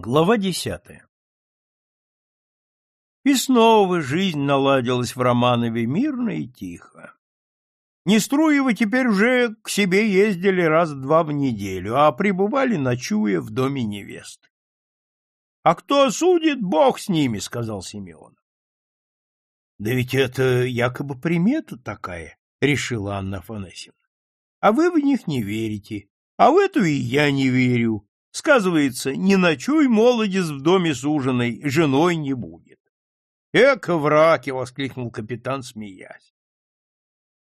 Глава десятая И снова жизнь наладилась в Романове мирно и тихо. Неструевы теперь уже к себе ездили раз-два в неделю, а пребывали, ночуя в доме невесты. — А кто осудит, бог с ними, — сказал Симеон. — Да ведь это якобы примета такая, — решила Анна Афанасьевна. — А вы в них не верите, а в эту и я не верю. Сказывается, не ночуй, молодец, в доме суженой, женой не будет. Эко враки! — воскликнул капитан, смеясь.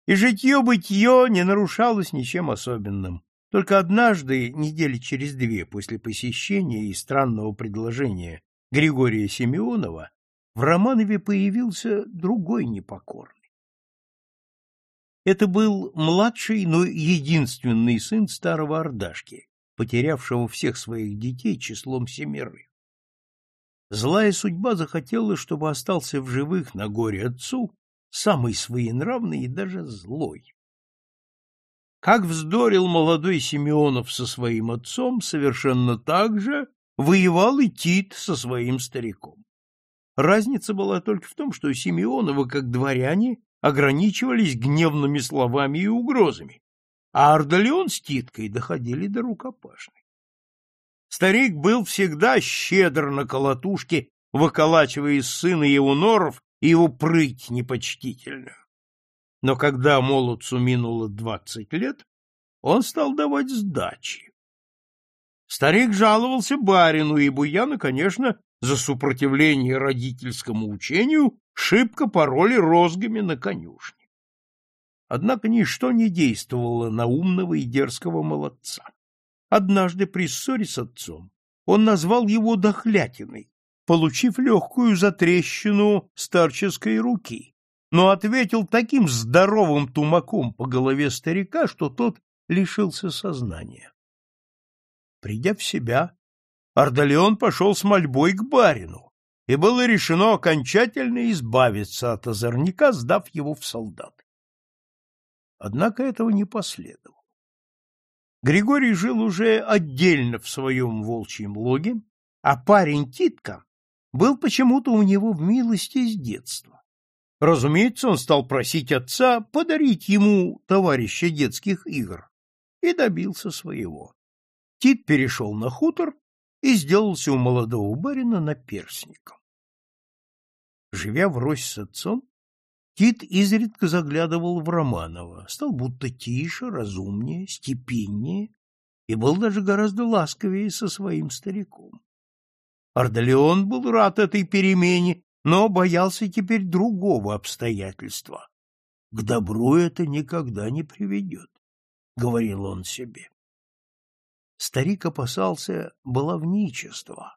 И житье-бытье не нарушалось ничем особенным. Только однажды, недели через две после посещения и странного предложения Григория Семенова, в Романове появился другой непокорный. Это был младший, но единственный сын старого Ордашки, потерявшего всех своих детей числом семерых. Злая судьба захотела, чтобы остался в живых на горе отцу самый своенравный и даже злой. Как вздорил молодой Симеонов со своим отцом, совершенно так же воевал и Тит со своим стариком. Разница была только в том, что Симеоновы, как дворяне, ограничивались гневными словами и угрозами, а Ардалион с Титкой доходили до рукопашной. Старик был всегда щедр на колотушке, выколачивая из сына его норов и его прыть непочтительную. Но когда молодцу минуло двадцать лет, он стал давать сдачи. Старик жаловался барину, и Буяна, конечно, за сопротивление родительскому учению шибко пороли розгами на конюшне. Однако ничто не действовало на умного и дерзкого молодца. Однажды при ссоре с отцом он назвал его дохлятиной, получив легкую затрещину старческой руки, но ответил таким здоровым тумаком по голове старика, что тот лишился сознания. Придя в себя, Ардалион пошел с мольбой к барину, и было решено окончательно избавиться от озорника, сдав его в солдаты. Однако этого не последовало. Григорий жил уже отдельно в своем волчьем логе, а парень Титка был почему-то у него в милости с детства. Разумеется, он стал просить отца подарить ему товарища детских игр и добился своего. Тит перешел на хутор и сделался у молодого барина наперсником. Живя врозь с отцом, Тит изредка заглядывал в Романова, стал будто тише, разумнее, степеннее и был даже гораздо ласковее со своим стариком. Ардалион был рад этой перемене, но боялся теперь другого обстоятельства. К добру это никогда не приведет, — говорил он себе. Старик опасался баловничества,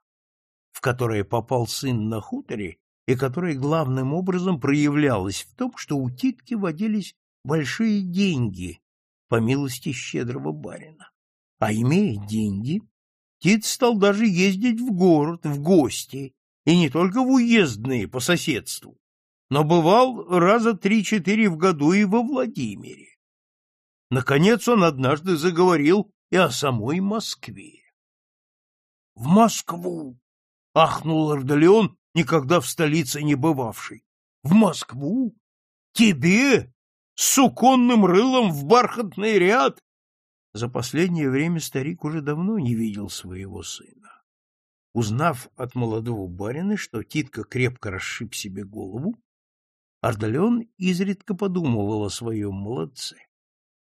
в которое попал сын на хуторе и которое главным образом проявлялось в том, что у Титки водились большие деньги по милости щедрого барина. А имея деньги, Тит стал даже ездить в город, в гости, и не только в уездные по соседству, но бывал раза три-четыре в году и во Владимире. Наконец он однажды заговорил и о самой Москве. — В Москву! — ахнул Ордолеон, никогда в столице не бывавший. — В Москву? Тебе? С суконным рылом в бархатный ряд? За последнее время старик уже давно не видел своего сына. Узнав от молодого барина, что Титка крепко расшиб себе голову, Ардален изредка подумывал о своем молодце,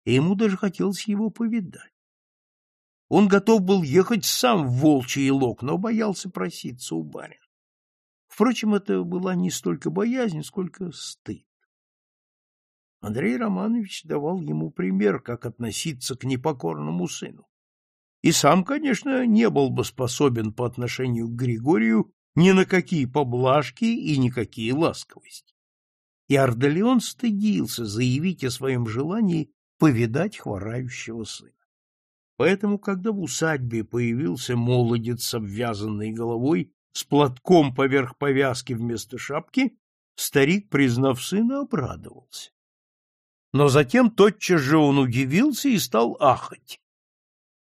и ему даже хотелось его повидать. Он готов был ехать сам в волчий лог, но боялся проситься у барина. Впрочем, это была не столько боязнь, сколько стыд. Андрей Романович давал ему пример, как относиться к непокорному сыну. И сам, конечно, не был бы способен по отношению к Григорию ни на какие поблажки и никакие ласковости. И Ардалион стыдился заявить о своем желании повидать хворающего сына. Поэтому, когда в усадьбе появился молодец с обвязанной головой, с платком поверх повязки вместо шапки, старик, признав сына, обрадовался. Но затем тотчас же он удивился и стал ахать.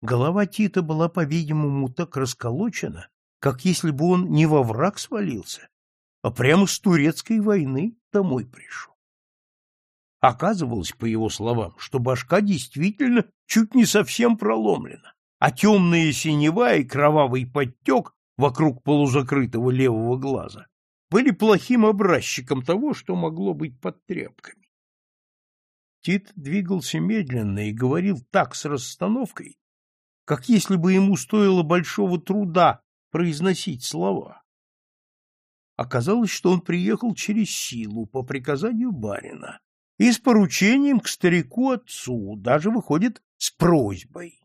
Голова Тита была, по-видимому, так расколочена, как если бы он не во враг свалился, а прямо с турецкой войны домой пришел. Оказывалось, по его словам, что башка действительно чуть не совсем проломлена, а темная синева и кровавый подтек вокруг полузакрытого левого глаза были плохим образчиком того, что могло быть под тряпками. Тит двигался медленно и говорил так с расстановкой, как если бы ему стоило большого труда произносить слова. Оказалось, что он приехал через силу по приказанию барина и с поручением к старику-отцу, даже выходит с просьбой.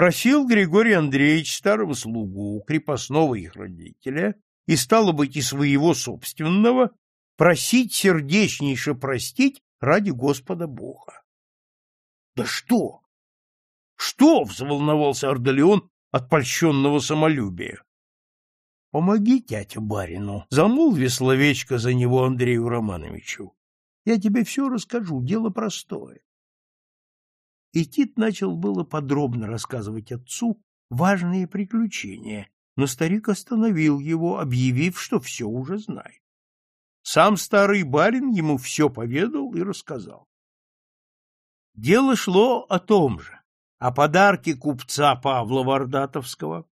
Просил Григорий Андреевич старого слугу, крепостного их родителя, и, стало быть, и своего собственного, просить сердечнейше простить ради Господа Бога. — Да что? Что? — взволновался Ардалион от польщенного самолюбия. — Помоги, тятя барину, замолви словечко за него Андрею Романовичу. Я тебе все расскажу, дело простое. И Тит начал было подробно рассказывать отцу важные приключения, но старик остановил его, объявив, что все уже знает. Сам старый барин ему все поведал и рассказал. Дело шло о том же, о подарке купца Павла Вардатовского,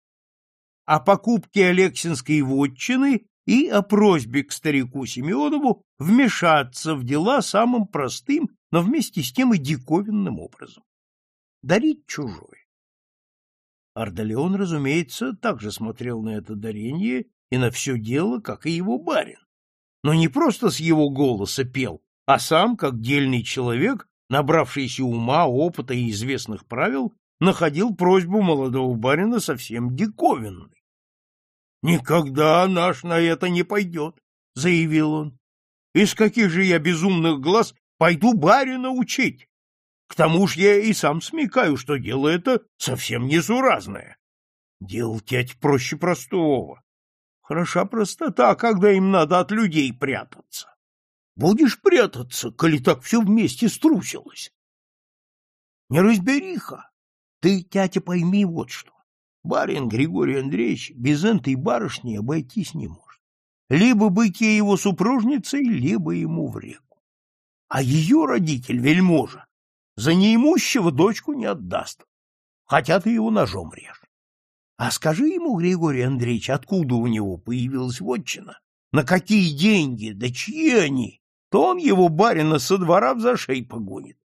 о покупке Алексинской вотчины и о просьбе к старику Семенову вмешаться в дела самым простым, но вместе с тем и диковинным образом. Дарить чужое. Ардалеон, разумеется, также смотрел на это дарение и на все дело, как и его барин. Но не просто с его голоса пел, а сам, как дельный человек, набравшийся ума, опыта и известных правил, находил просьбу молодого барина совсем диковинной. Никогда наш на это не пойдет, — заявил он. Из каких же я безумных глаз пойду барина учить? К тому ж я и сам смекаю, что дело это совсем несуразное. Дело, тять, проще простого. Хороша простота, когда им надо от людей прятаться. Будешь прятаться, коли так все вместе струсилось. Не разбериха. Ты, тятя, пойми вот что. Барин Григорий Андреевич без этой барышни обойтись не может. Либо быть ей его супружницей, либо ему в реку. А ее родитель, вельможа, за неимущего дочку не отдаст, хотя ты его ножом режь. А скажи ему, Григорий Андреевич, откуда у него появилась вотчина, на какие деньги, да чьи они, то он его барина со двора в зашей погонит.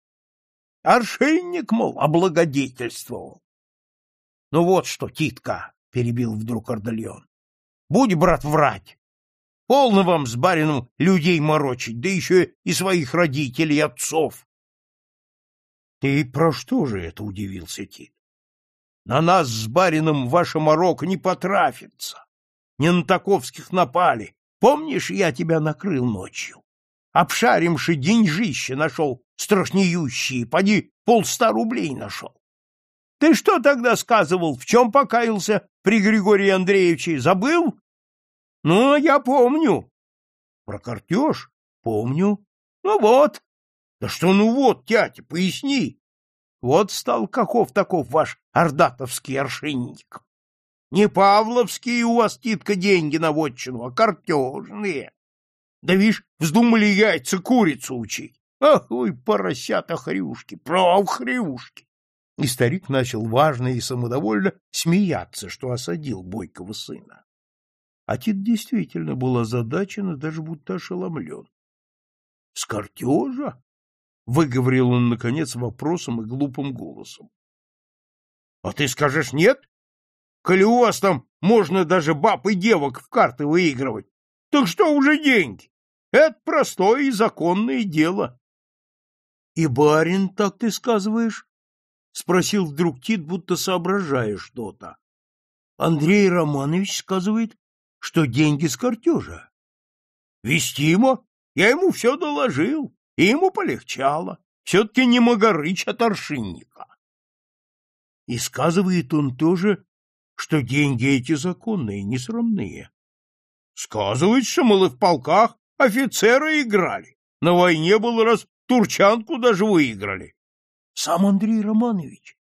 Оршельник, мол, облагодетельствовал. — Ну вот что, Титка, — перебил вдруг Ордальон, — будь, брат, врать. Полно вам с барином людей морочить, да еще и своих родителей, отцов. — Ты про что же это? — удивился Тит. — На нас с барином ваша морока не потрафится. Не на таковских напали. Помнишь, я тебя накрыл ночью? Обшаримши деньжище нашел страшнеющие, поди полста рублей нашел. Ты что тогда сказывал, в чем покаялся при Григории Андреевиче? Забыл? Ну, я помню. Про картеж? Помню. Ну вот. Да что ну вот, тятя, поясни. Вот стал каков таков ваш ордатовский аршинник. Не павловские у вас, Титка, деньги на вотчину, а картежные. Да вишь, вздумали яйца курицу учить. Ах, ой, поросята-хрюшки, прав хрюшки. И старик начал важно и самодовольно смеяться, что осадил бойкого сына. А Тит действительно был озадачен и даже будто ошеломлен. — С картежа? — выговорил он, наконец, вопросом и глупым голосом. — А ты скажешь нет? Коли у вас там можно даже баб и девок в карты выигрывать, так что уже деньги? Это простое и законное дело. — И барин, так ты сказываешь? — спросил вдруг Тит, будто соображая что-то. — Андрей Романович сказывает, что деньги с картежа. — Вестимо. Я ему все доложил, и ему полегчало. Все-таки не Магарыч, а торшинника. И сказывает он тоже, что деньги эти законные, несрамные. Сказывает, что, мол, и в полках офицеры играли. На войне был раз турчанку даже выиграли. Сам Андрей Романович.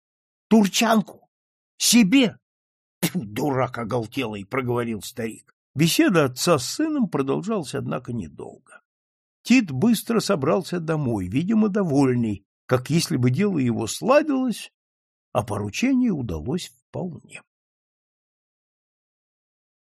Турчанку. Себе. Тьфу, дурак оголтелый, проговорил старик. Беседа отца с сыном продолжалась, однако, недолго. Тит быстро собрался домой, видимо, довольный, как если бы дело его сладилось, а поручение удалось вполне.